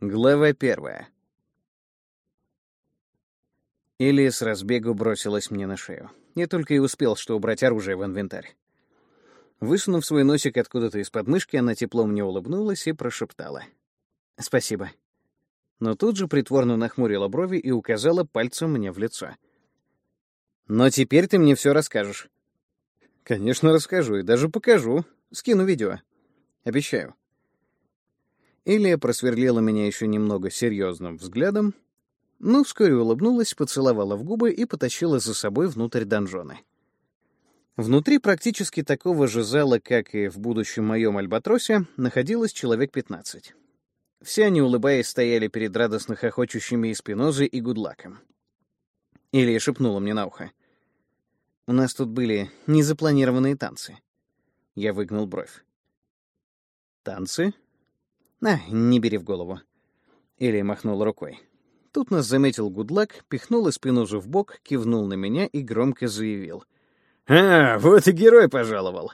Глава первая. Элия с разбегу бросилась мне на шею. Я только и успел, что убрать оружие в инвентарь. Высунув свой носик откуда-то из подмышки, она тепло мне улыбнулась и прошептала. «Спасибо». Но тут же притворно нахмурила брови и указала пальцем мне в лицо. «Но теперь ты мне все расскажешь». «Конечно, расскажу и даже покажу. Скину видео. Обещаю». Илия просверлила меня еще немного серьезным взглядом, но вскоре улыбнулась, поцеловала в губы и потащила за собой внутрь донжона. Внутри практически такого же зала, как и в будущем моем Альбатросе, находилось человек 15. Все они, улыбаясь, стояли перед радостно хохочущими Спинозой и Гудлаком. Илья шепнула мне на ухо. «У нас тут были незапланированные танцы». Я выгнул бровь. «Танцы?» «На, не бери в голову». Илья махнул рукой. Тут нас заметил Гудлак, пихнул Эспинозу в бок, кивнул на меня и громко заявил. «А, вот и герой пожаловал!»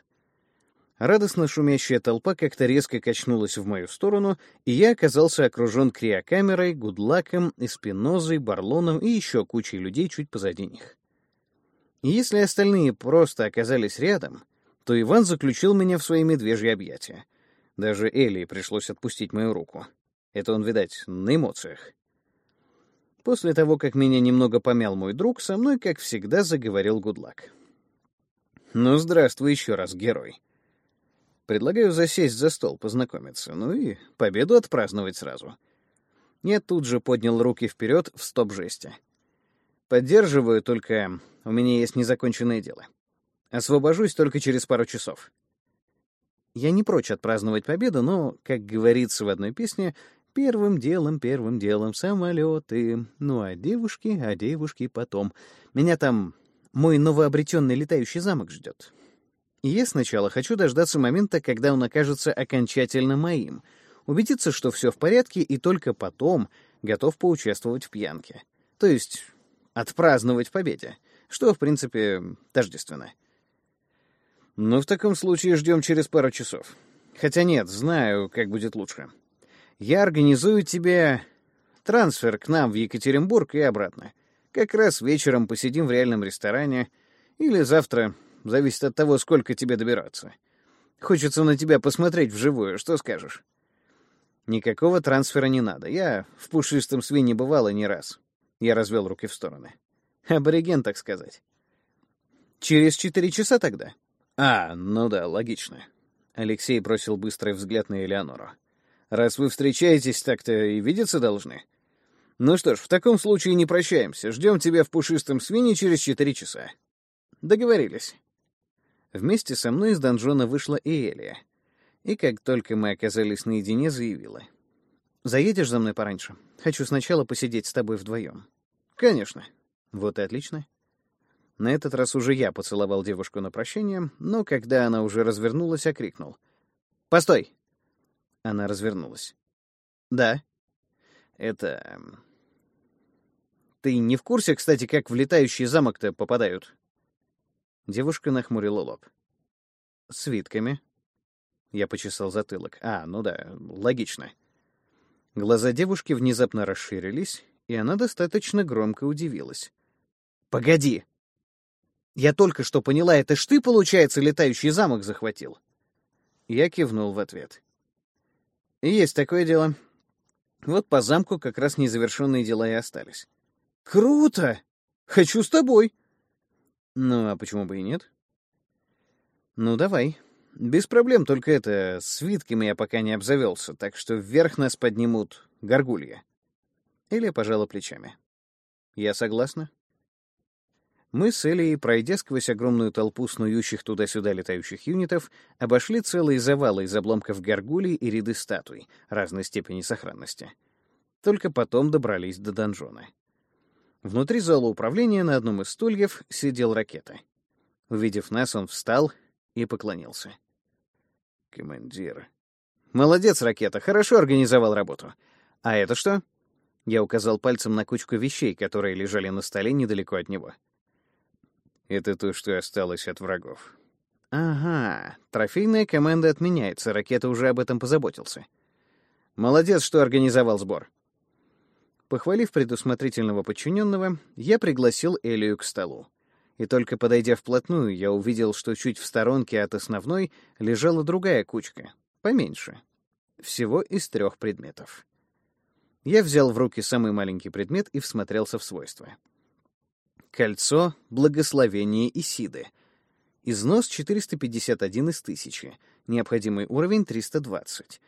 Радостно шумящая толпа как-то резко качнулась в мою сторону, и я оказался окружен криокамерой, Гудлаком, Эспинозой, Барлоном и еще кучей людей чуть позади них. И если остальные просто оказались рядом, то Иван заключил меня в свои медвежьи объятия — даже Элли пришлось отпустить мою руку. Это он, видать, на эмоциях. После того, как меня немного помял мой друг, со мной, как всегда, заговорил Гудлак. «Ну, здравствуй еще раз, герой. Предлагаю засесть за стол, познакомиться, ну и победу отпраздновать сразу». Я тут же поднял руки вперед в стоп-жесте. «Поддерживаю, только у меня есть незаконченное дело. Освобожусь только через пару часов». Я не прочь отпраздновать победу, но, как говорится в одной песне, первым делом, первым делом самолеты. Ну, а девушки, а девушки потом. Меня там мой новообретенный летающий замок ждет. И я сначала хочу дождаться момента, когда он окажется окончательно моим, убедиться, что все в порядке, и только потом готов поучаствовать в пьянке. То есть отпраздновать победе, что, в принципе, тождественно. Ну, в таком случае ждем через пару часов. Хотя нет, знаю, как будет лучше. Я организую тебе трансфер к нам в Екатеринбург и обратно. Как раз вечером посидим в реальном ресторане. Или завтра, зависит от того, сколько тебе добираться. Хочется на тебя посмотреть вживую, что скажешь? Никакого трансфера не надо. Я в пушистом свине бывал и не раз. Я развел руки в стороны. Абориген, так сказать. Через четыре часа тогда? «А, ну да, логично». Алексей бросил быстрый взгляд на Элеонору. «Раз вы встречаетесь, так-то и видеться должны. Ну что ж, в таком случае не прощаемся. Ждем тебя в пушистом свине через четыре часа». «Договорились». Вместе со мной из донжона вышла и Элия. И как только мы оказались наедине, заявила. «Заедешь за мной пораньше? Хочу сначала посидеть с тобой вдвоем». «Конечно». «Вот и отлично. На этот раз уже я поцеловал девушку на прощание, но когда она уже развернулась, окрикнул. «Постой!» Она развернулась. «Да». «Это... Эм, ты не в курсе, кстати, как в летающий замок-то попадают?» Девушка нахмурила лоб. «Свитками». Я почесал затылок. «А, ну да, логично». Глаза девушки внезапно расширились, и она достаточно громко удивилась. «Погоди!» Я только что поняла, это ж ты, получается, летающий замок захватил. Я кивнул в ответ. Есть такое дело. Вот по замку как раз незавершенные дела и остались. Круто! Хочу с тобой. Ну, а почему бы и нет? Ну, давай. Без проблем, только это, свитками я пока не обзавелся, так что вверх нас поднимут горгулья. Или пожала плечами. Я согласна. Мы с Элией, пройдя сквозь огромную толпу снующих туда-сюда летающих юнитов, обошли целые завалы из обломков горгулий и ряды статуй разной степени сохранности. Только потом добрались до донжона. Внутри зала управления на одном из стульев сидел ракета. Увидев нас, он встал и поклонился. «Командир». «Молодец, ракета, хорошо организовал работу. А это что?» Я указал пальцем на кучку вещей, которые лежали на столе недалеко от него. Это то, что осталось от врагов. Ага, трофейная команда отменяется, ракета уже об этом позаботился. Молодец, что организовал сбор. Похвалив предусмотрительного подчиненного, я пригласил Элию к столу. И только подойдя вплотную, я увидел, что чуть в сторонке от основной лежала другая кучка, поменьше. Всего из трех предметов. Я взял в руки самый маленький предмет и всмотрелся в свойства. Кольцо благословения Исиды. Износ 451 из 1000. Необходимый уровень 320.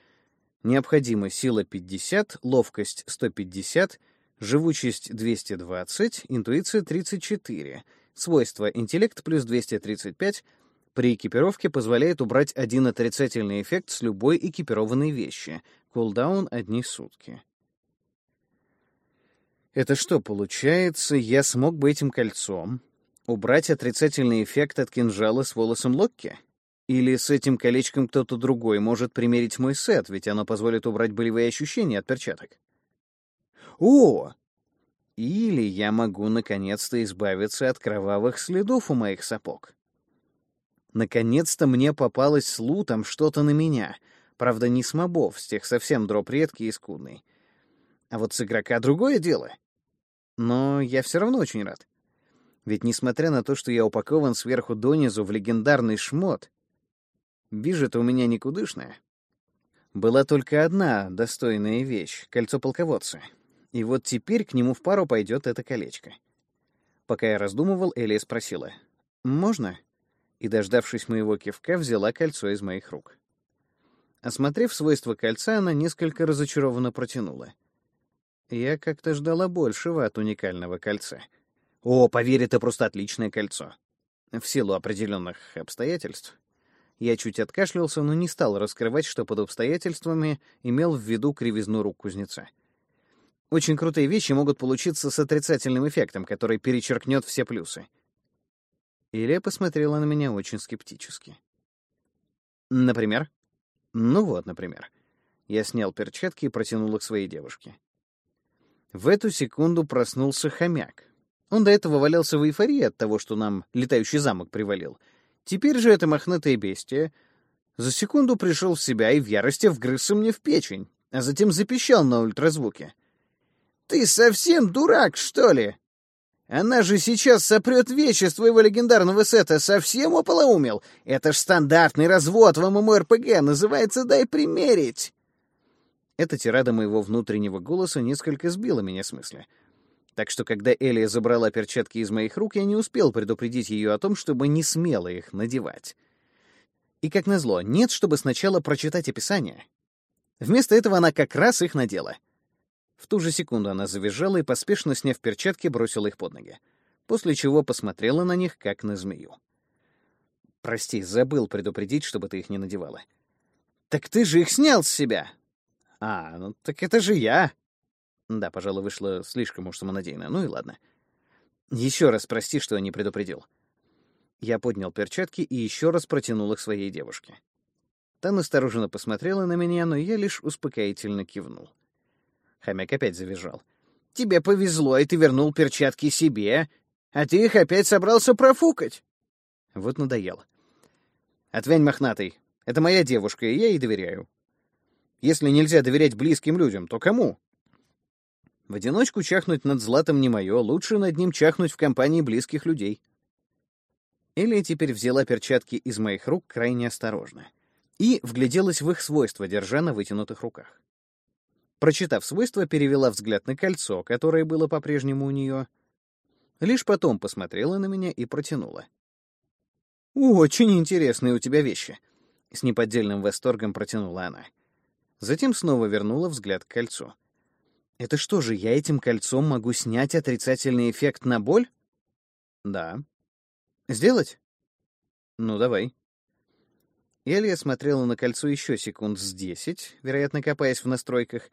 Необходима сила 50, ловкость 150, живучесть 220, интуиция 34. Свойство интеллект плюс 235. При экипировке позволяет убрать один отрицательный эффект с любой экипированной вещи. Кулдаун — одни сутки. Это что, получается, я смог бы этим кольцом убрать отрицательный эффект от кинжала с волосом Локки? Или с этим колечком кто-то другой может примерить мой сет, ведь оно позволит убрать болевые ощущения от перчаток. О! Или я могу наконец-то избавиться от кровавых следов у моих сапог. Наконец-то мне попалось с лутом что-то на меня. Правда, не с мобов, с тех совсем дроп редкий и скудный. А вот с игрока другое дело. Но я все равно очень рад. Ведь несмотря на то, что я упакован сверху донизу в легендарный шмот, Бижа-то у меня никудышная. Была только одна достойная вещь — кольцо полководца. И вот теперь к нему в пару пойдет это колечко. Пока я раздумывал, Элия спросила, «Можно?» И, дождавшись моего кивка, взяла кольцо из моих рук. Осмотрев свойства кольца, она несколько разочарованно протянула. Я как-то ждала большего от уникального кольца. О, поверь, это просто отличное кольцо. В силу определенных обстоятельств я чуть откашлялся, но не стал раскрывать, что под обстоятельствами имел в виду кривизну рук кузнеца. Очень крутые вещи могут получиться с отрицательным эффектом, который перечеркнет все плюсы. Илья посмотрела на меня очень скептически. «Например?» «Ну вот, например». Я снял перчатки и протянул их своей девушке. В эту секунду проснулся хомяк. Он до этого валялся в эйфории от того, что нам летающий замок привалил — Теперь же это мохнатое бестие за секунду пришел в себя и в ярости вгрызся мне в печень, а затем запищал на ультразвуке. «Ты совсем дурак, что ли? Она же сейчас сопрет вещи с твоего легендарного сета, совсем ополоумел? Это ж стандартный развод в ММО-РПГ, называется «дай примерить». Эта тирада моего внутреннего голоса несколько сбила меня с мысли — так что, когда Элия забрала перчатки из моих рук, я не успел предупредить ее о том, чтобы не смело их надевать. И, как назло, нет, чтобы сначала прочитать описание. Вместо этого она как раз их надела. В ту же секунду она завизжала и, поспешно сняв перчатки, бросила их под ноги, после чего посмотрела на них, как на змею. «Прости, забыл предупредить, чтобы ты их не надевала». «Так ты же их снял с себя!» «А, ну так это же я!» Да, пожалуй, вышло слишком уж самонадеянно. Ну и ладно. Еще раз прости, что не предупредил. Я поднял перчатки и еще раз протянул их своей девушке. Та настороженно посмотрела на меня, но я лишь успокоительно кивнул. Хомяк опять завизжал. «Тебе повезло, и ты вернул перчатки себе, а ты их опять собрался профукать!» Вот надоело. «Отвянь, мохнатый. Это моя девушка, и я ей доверяю. Если нельзя доверять близким людям, то кому?» В одиночку чахнуть над златом не мое, лучше над ним чахнуть в компании близких людей. Элия теперь взяла перчатки из моих рук крайне осторожно и вгляделась в их свойства, держа на вытянутых руках. Прочитав свойства, перевела взгляд на кольцо, которое было по-прежнему у нее. Лишь потом посмотрела на меня и протянула. «Очень интересные у тебя вещи», — с неподдельным восторгом протянула она. Затем снова вернула взгляд к кольцу. Это что же, я этим кольцом могу снять отрицательный эффект на боль? Да. Сделать? Ну, давай. Элия смотрела на кольцо еще секунд с десять, вероятно, копаясь в настройках,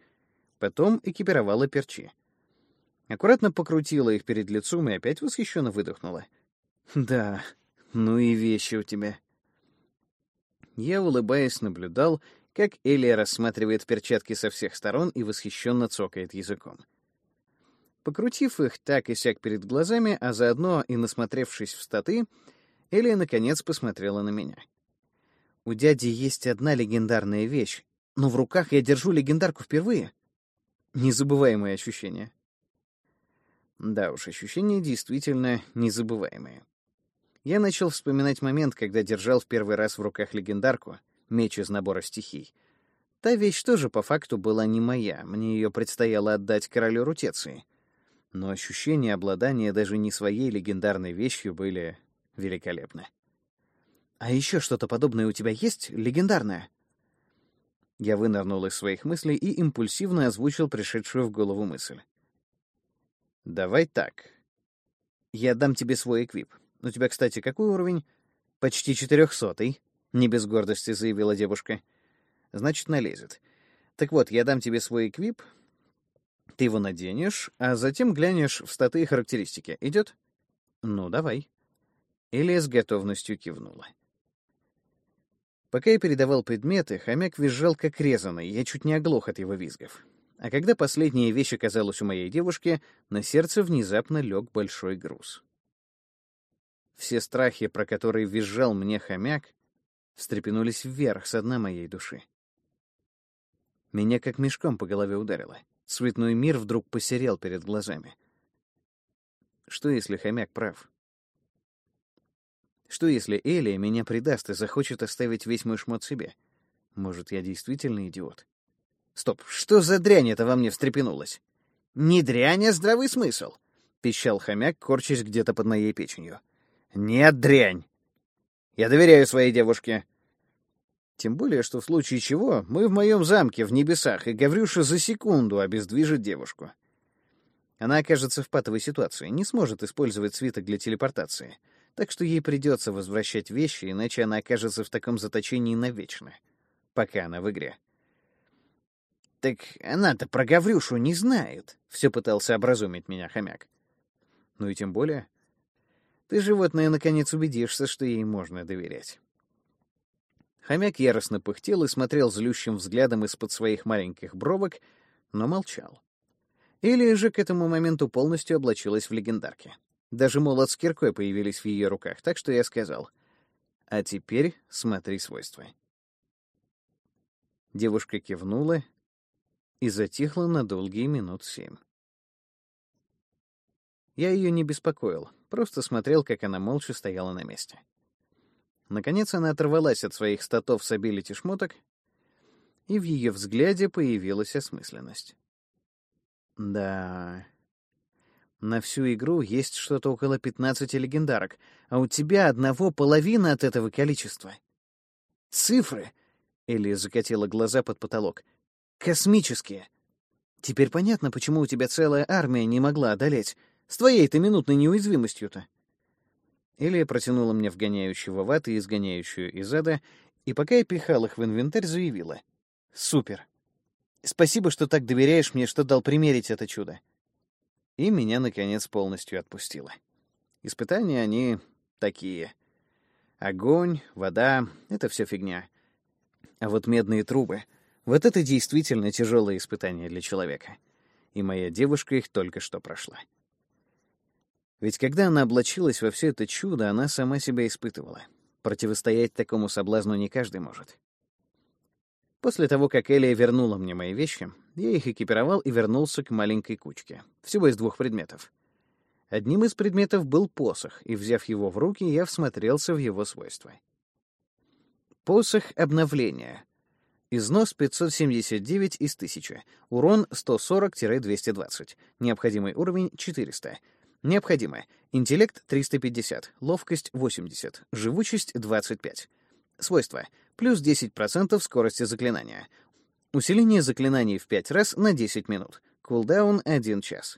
потом экипировала перчи. Аккуратно покрутила их перед лицом и опять восхищенно выдохнула. «Да, ну и вещи у тебя». Я, улыбаясь, наблюдал, как Элия рассматривает перчатки со всех сторон и восхищенно цокает языком. Покрутив их так и сяк перед глазами, а заодно и насмотревшись в статы, Элия наконец посмотрела на меня. «У дяди есть одна легендарная вещь, но в руках я держу легендарку впервые. Незабываемые ощущения. Да уж, ощущения действительно незабываемые. Я начал вспоминать момент, когда держал в первый раз в руках легендарку, меч из набора стихий. Та вещь тоже по факту была не моя, мне ее предстояло отдать королю Рутеции. Но ощущения обладания даже не своей легендарной вещью были великолепны. «А еще что-то подобное у тебя есть, легендарное?» Я вынырнул из своих мыслей и импульсивно озвучил пришедшую в голову мысль. «Давай так. Я дам тебе свой эквип. У тебя, кстати, какой уровень?» «Почти четырехсотый», — не без гордости заявила девушка. «Значит, налезет. Так вот, я дам тебе свой эквип, ты его наденешь, а затем глянешь в статы и характеристики. Идет? Ну, давай. Элия с готовностью кивнула. Пока я передавал предметы, хомяк визжал как резанный, я чуть не оглох от его визгов. А когда последняя вещь оказалась у моей девушки, на сердце внезапно лег большой груз. Все страхи, про которые визжал мне хомяк, встрепенулись вверх с дна моей души. Меня как мешком по голове ударило. Цветной мир вдруг посерел перед глазами. Что, если хомяк прав? Что если Элия меня предаст и захочет оставить весь мой шмот себе? Может, я действительно идиот? Стоп, что за дрянь это во мне встрепенулась? Не дрянь, а здравый смысл, пищал хомяк, корчась где-то под моей печенью. Нет, дрянь. Я доверяю своей девушке. Тем более, что в случае чего мы в моем замке в небесах, и Гаврюша за секунду обездвижит девушку. Она окажется в патовой ситуации, не сможет использовать свиток для телепортации — так что ей придется возвращать вещи, иначе она окажется в таком заточении навечно, пока она в игре. «Так она-то про Гаврюшу не знает», — все пытался образумить меня хомяк. «Ну и тем более. Ты, животное, наконец убедишься, что ей можно доверять». Хомяк яростно пыхтел и смотрел злющим взглядом из-под своих маленьких бровок, но молчал. Или же к этому моменту полностью облачилась в легендарке. Даже молот с киркой появились в ее руках, так что я сказал, «А теперь смотри свойства». Девушка кивнула и затихла на долгие минут семь. Я ее не беспокоил, просто смотрел, как она молча стояла на месте. Наконец она оторвалась от своих статов с обилити шмоток, и в ее взгляде появилась осмысленность. Да, на всю игру есть что-то около 15 легендарок, а у тебя одного половина от этого количества. Цифры, Элли закатила глаза под потолок, космические. Теперь понятно, почему у тебя целая армия не могла одолеть. С твоей-то минутной неуязвимостью-то. Элия протянула мне вгоняющего ваты и изгоняющую из ада, и пока я пихал их в инвентарь, заявила. «Супер! Спасибо, что так доверяешь мне, что дал примерить это чудо и меня, наконец, полностью отпустило. Испытания они такие. Огонь, вода — это все фигня. А вот медные трубы — вот это действительно тяжелое испытание для человека. И моя девушка их только что прошла. Ведь когда она облачилась во все это чудо, она сама себя испытывала. Противостоять такому соблазну не каждый может. После того, как Элия вернула мне мои вещи, я их экипировал и вернулся к маленькой кучке. Всего из двух предметов. Одним из предметов был посох, и, взяв его в руки, я всмотрелся в его свойства. Посох обновления. Износ 579 из 1000. Урон 140-220. Необходимый уровень 400. Необходимо. Интеллект 350. Ловкость 80. Живучесть 25. Свойства. Плюс 10% скорости заклинания. Усиление заклинаний в 5 раз на 10 минут. Кулдаун — 1 час.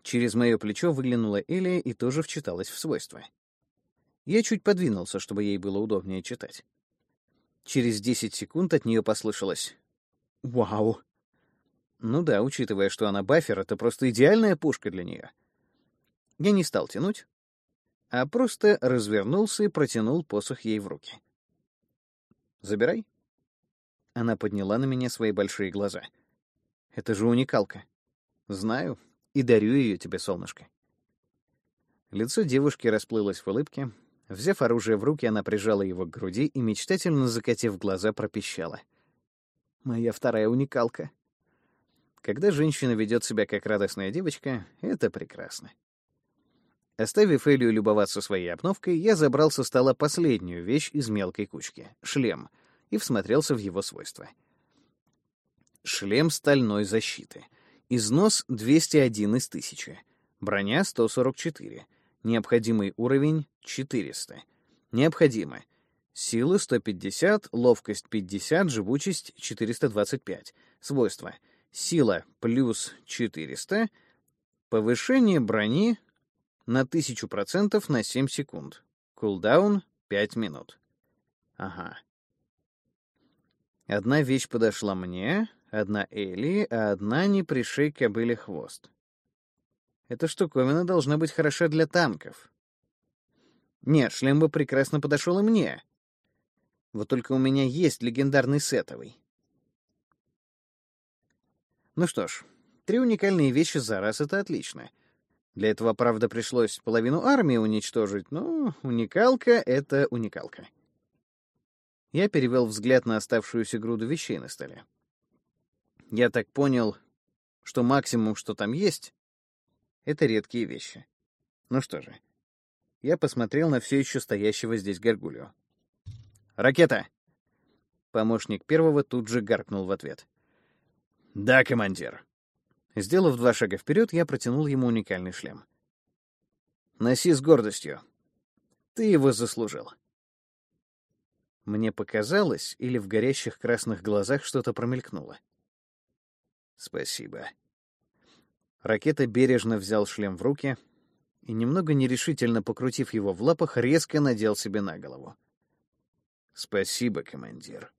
Через мое плечо выглянула Элия и тоже вчиталась в свойства. Я чуть подвинулся, чтобы ей было удобнее читать. Через 10 секунд от нее послышалось «Вау!». Ну да, учитывая, что она бафер, это просто идеальная пушка для нее. Я не стал тянуть, а просто развернулся и протянул посох ей в руки. «Забирай». Она подняла на меня свои большие глаза. «Это же уникалка». «Знаю, и дарю ее тебе, солнышко». Лицо девушки расплылось в улыбке, Взяв оружие в руки, она прижала его к груди и, мечтательно закатив глаза, пропищала. «Моя вторая уникалка». Когда женщина ведет себя как радостная девочка, это прекрасно. Оставив Элию любоваться своей обновкой, я забрал со стола последнюю вещь из мелкой кучки — шлем, и всмотрелся в его свойства. Шлем стальной защиты. Износ 201 из 1000. Броня 144. Необходимый уровень 400. Необходимо. Сила 150, ловкость 50, живучесть 425. Свойства. Сила плюс 400. Повышение брони на 1000% на 7 секунд. Кулдаун 5 минут. Ага. Одна вещь подошла мне, одна Эли, а одна не пришей кобыле хвост. Эта штуковина должна быть хороша для танков. Нет, шлем бы прекрасно подошел и мне. Вот только у меня есть легендарный сетовый. Ну что ж, три уникальные вещи за раз — это отлично. Для этого, правда, пришлось половину армии уничтожить, но уникалка — это уникалка. Я перевел взгляд на оставшуюся груду вещей на столе. Я так понял, что максимум, что там есть, — это редкие вещи. Ну что же, я посмотрел на все еще стоящего здесь горгулью. «Ракета!» Помощник первого тут же гаркнул в ответ. «Да, командир». Сделав два шага вперед, я протянул ему уникальный шлем. «Носи с гордостью. Ты его заслужил». Мне показалось, или в горящих красных глазах что-то промелькнуло. «Спасибо». Ракета бережно взял шлем в руки и, немного нерешительно покрутив его в лапах, резко надел себе на голову. «Спасибо, командир».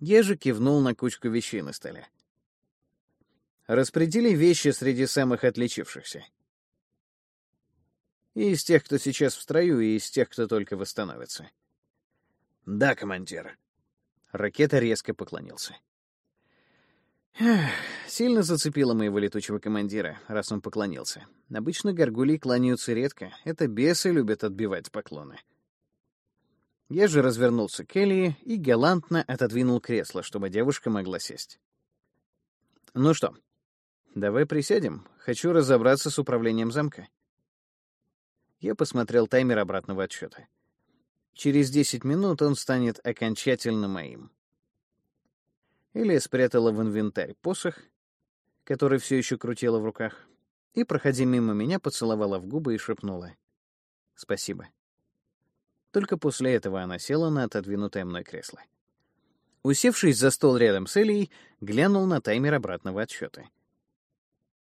Же кивнул на кучку вещей на столе. Распредели вещи среди самых отличившихся. И из тех, кто сейчас в строю, и из тех, кто только восстановится. «Да, командир». Ракета резко поклонился. Сильно зацепило моего летучего командира, раз он поклонился. Обычно горгулии кланяются редко, это бесы любят отбивать поклоны. Я же развернулся к Элли и галантно отодвинул кресло, чтобы девушка могла сесть. «Ну что, давай присядем. Хочу разобраться с управлением замка». Я посмотрел таймер обратного отсчета. Через 10 минут он станет окончательно моим. Элия спрятала в инвентарь посох, который все еще крутила в руках, и, проходя мимо меня, поцеловала в губы и шепнула «Спасибо». Только после этого она села на отодвинутое мной кресло. Усевшись за стол рядом с Элией, глянул на таймер обратного отсчета.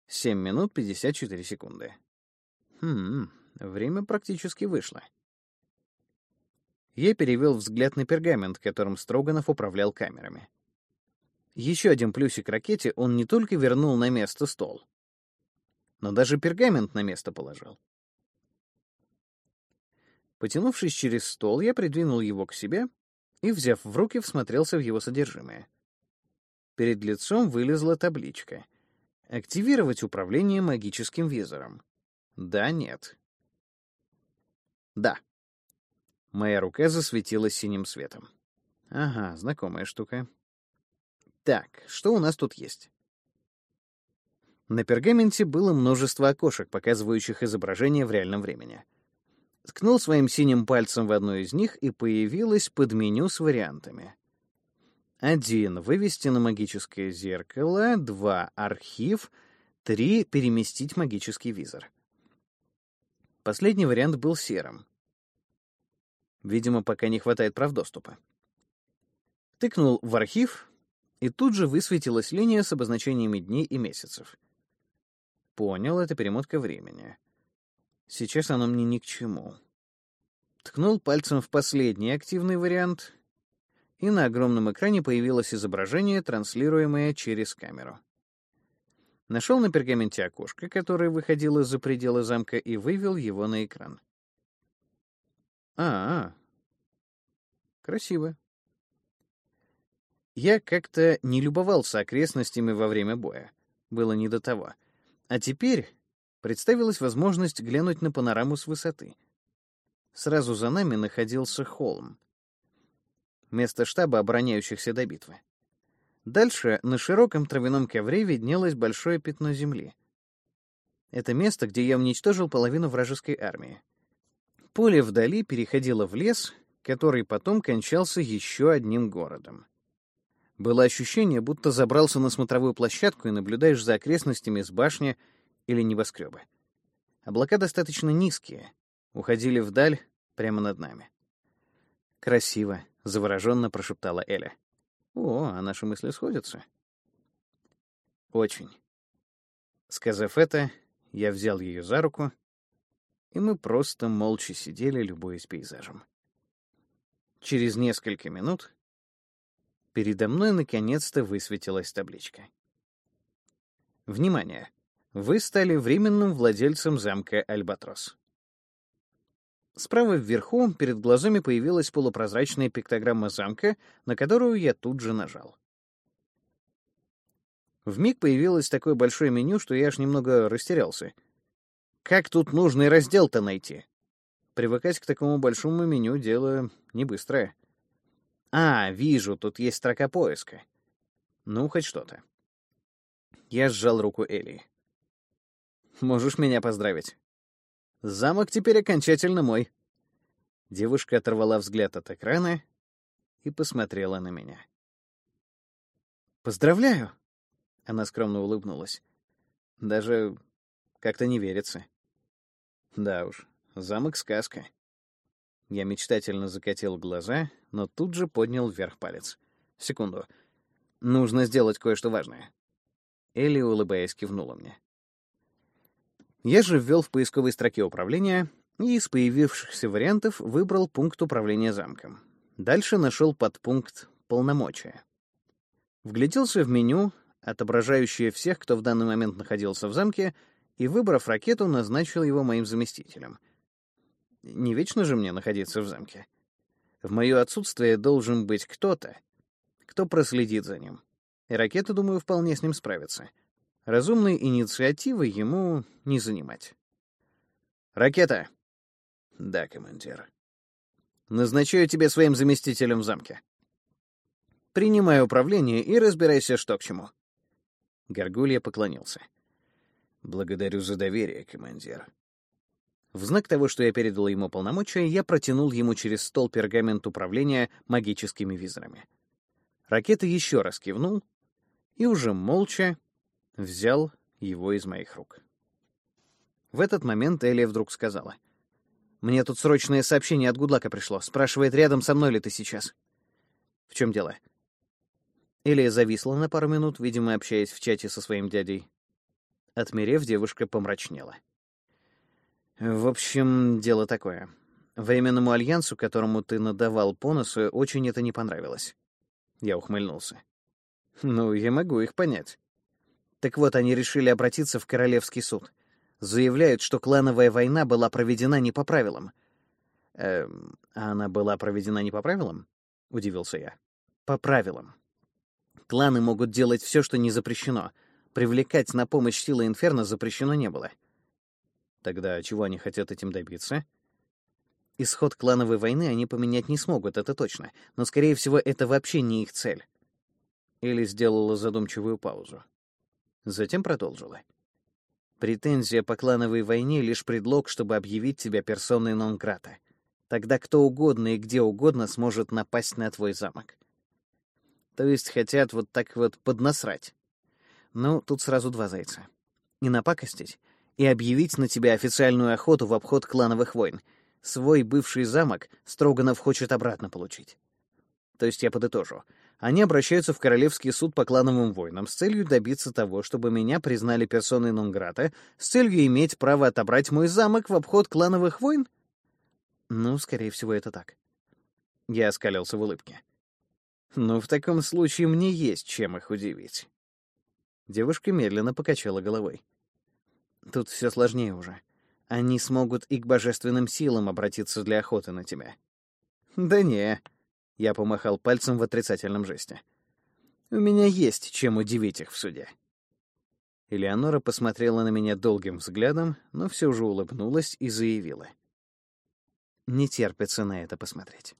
7 минут 54 секунды. Хм, время практически вышло. Я перевел взгляд на пергамент, которым Строганов управлял камерами. Еще один плюсик ракете он не только вернул на место стол, но даже пергамент на место положил. Потянувшись через стол, я придвинул его к себе и, взяв в руки, всмотрелся в его содержимое. Перед лицом вылезла табличка. «Активировать управление магическим визором». Да, нет. Да. Моя рука засветилась синим светом. Ага, знакомая штука. Так, что у нас тут есть? На пергаменте было множество окошек, показывающих изображение в реальном времени. Ткнул своим синим пальцем в одно из них, и появилось подменю с вариантами. Один — вывести на магическое зеркало, два — архив, три — переместить магический визор. Последний вариант был серым. Видимо, пока не хватает прав доступа. Тыкнул в архив, и тут же высветилась линия с обозначениями дней и месяцев. Понял, это перемотка времени. Сейчас оно мне ни к чему. Ткнул пальцем в последний активный вариант, и на огромном экране появилось изображение, транслируемое через камеру. Нашел на пергаменте окошко, которое выходило за пределы замка, и вывел его на экран. А, -а, красиво. Я как-то не любовался окрестностями во время боя. Было не до того. А теперь представилась возможность глянуть на панораму с высоты. Сразу за нами находился холм. Место штаба обороняющихся до битвы. Дальше на широком травяном ковре виднелось большое пятно земли. Это место, где я уничтожил половину вражеской армии. Поле вдали переходило в лес, который потом кончался еще одним городом. Было ощущение, будто забрался на смотровую площадку и наблюдаешь за окрестностями с башни или небоскреба. Облака достаточно низкие, уходили вдаль прямо над нами. «Красиво», — завороженно прошептала Эля. «О, а наши мысли сходятся». «Очень». Сказав это, я взял ее за руку, и мы просто молча сидели, любуясь пейзажем. Через несколько минут передо мной наконец-то высветилась табличка. Внимание! Вы стали временным владельцем замка Альбатрос. Справа вверху перед глазами появилась полупрозрачная пиктограмма замка, на которую я тут же нажал. Вмиг появилось такое большое меню, что я аж немного растерялся. Как тут нужный раздел-то найти? Привыкать к такому большому меню — дело не быстрое. А, вижу, тут есть строка поиска. Ну, хоть что-то. Я сжал руку Эли. Можешь меня поздравить. Замок теперь окончательно мой. Девушка оторвала взгляд от экрана и посмотрела на меня. Поздравляю. Она скромно улыбнулась. Даже как-то не верится. Да уж, Замок — сказка. Я мечтательно закатил глаза, но тут же поднял вверх палец. Секунду. Нужно сделать кое-что важное. Элли, улыбаясь, кивнула мне. Я же ввел в поисковой строке управления и из появившихся вариантов выбрал пункт управления замком. Дальше нашел подпункт «Полномочия». Вгляделся в меню, отображающее всех, кто в данный момент находился в замке, и, выбрав ракету, назначил его моим заместителем — не вечно же мне находиться в замке. В мое отсутствие должен быть кто-то, кто проследит за ним. И ракета, думаю, вполне с ним справится. Разумной инициативы ему не занимать. «Ракета!» «Да, командир». «Назначаю тебя своим заместителем в замке». «Принимай управление и разбирайся, что к чему». Горгулья поклонился. «Благодарю за доверие, командир. В знак того, что я передал ему полномочия, я протянул ему через стол пергамент управления магическими визорами. Ракета еще раз кивнул и уже молча взял его из моих рук. В этот момент Элия вдруг сказала. «Мне тут срочное сообщение от Гудлака пришло. Спрашивает, рядом со мной ли ты сейчас?» «В чем дело?» Элия зависла на пару минут, видимо, общаясь в чате со своим дядей. Отмерев, девушка помрачнела. В общем, дело такое. Временному альянсу, которому ты надавал по носу, очень это не понравилось. Я ухмыльнулся. Ну, я могу их понять. Так вот, они решили обратиться в Королевский суд. Заявляют, что клановая война была проведена не по правилам. Эм, а она была проведена не по правилам? Удивился я. По правилам. Кланы могут делать все, что не запрещено. Привлекать на помощь силы Инферно запрещено не было. Тогда чего они хотят этим добиться? Исход клановой войны они поменять не смогут, это точно. Но, скорее всего, это вообще не их цель. Или сделала задумчивую паузу. Затем продолжила. Претензия по клановой войне — лишь предлог, чтобы объявить тебя персоной нон-грата. Тогда кто угодно и где угодно сможет напасть на твой замок. То есть хотят вот так вот поднасрать. Ну, тут сразу два зайца. И напакостить, и объявить на тебя официальную охоту в обход клановых войн. Свой бывший замок Строганов хочет обратно получить. То есть я подытожу. Они обращаются в Королевский суд по клановым войнам с целью добиться того, чтобы меня признали персоной Нонграта, с целью иметь право отобрать мой замок в обход клановых войн? Ну, скорее всего, это так. Я оскалился в улыбке. Ну, в таком случае мне есть чем их удивить. Девушка медленно покачала головой. Тут все сложнее уже. Они смогут и к божественным силам обратиться для охоты на тебя. Да не. Я помахал пальцем в отрицательном жесте. У меня есть чем удивить их в суде. Элеонора посмотрела на меня долгим взглядом, но все же улыбнулась и заявила. Не терпится на это посмотреть.